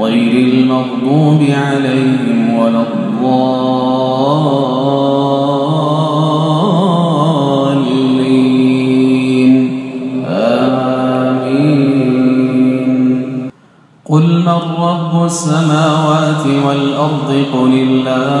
غير المغضوب عليهم ولا الضالين. آمين. قل من رب السماوات والأرض قل الله.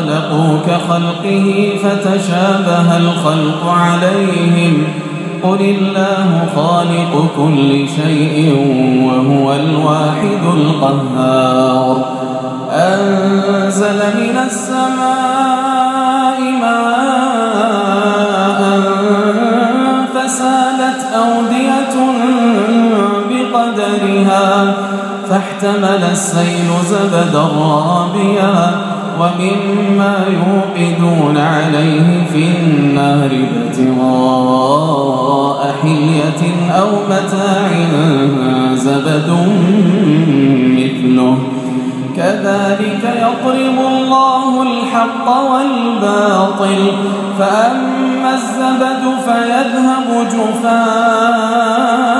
خلقوا كخلقه فتشابه الخلق عليهم. قل الله خالق كل شيء وهو الواحد القهار. أنزل من السماء ماء فسالت أودية بقدرها. فاحتمل السيل زبدا رابيا. ومما يوقدون عليه في النار ابتغاء حلية أو متاع زبد مثله. كذلك يضرب الله الحق والباطل فأما الزبد فيذهب جفاء.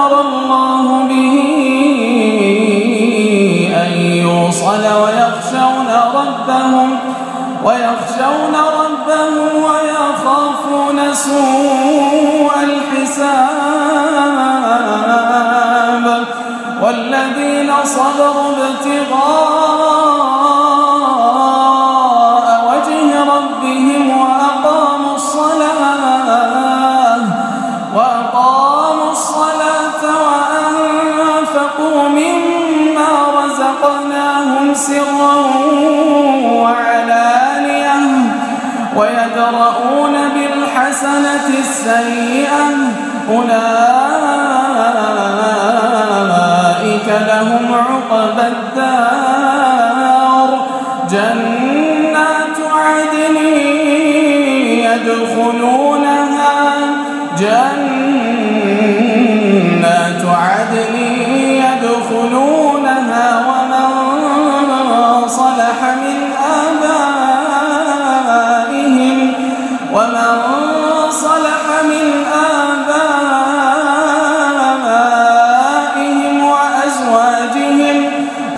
أمر الله به أن يوصل ويخشون ربهم ويخشون ربهم ويخافون سوء الحساب. والذين صبروا ابتغاء سرا وعلانية ويدرؤون بالحسنة السيئة أولئك لهم عقبى الدار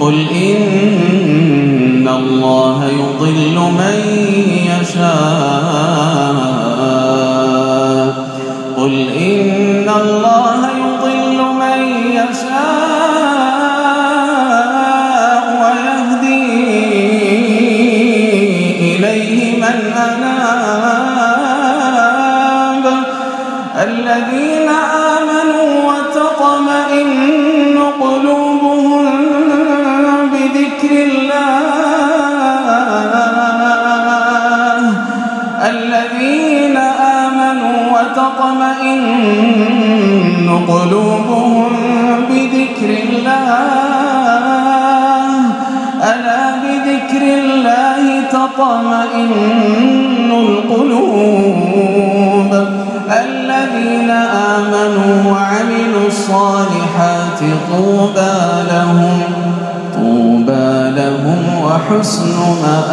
قل إن الله يضل من يشاء قل إن آمنوا وعملوا الصالحات طوبى لهم طوبى لهم وحسن مآب.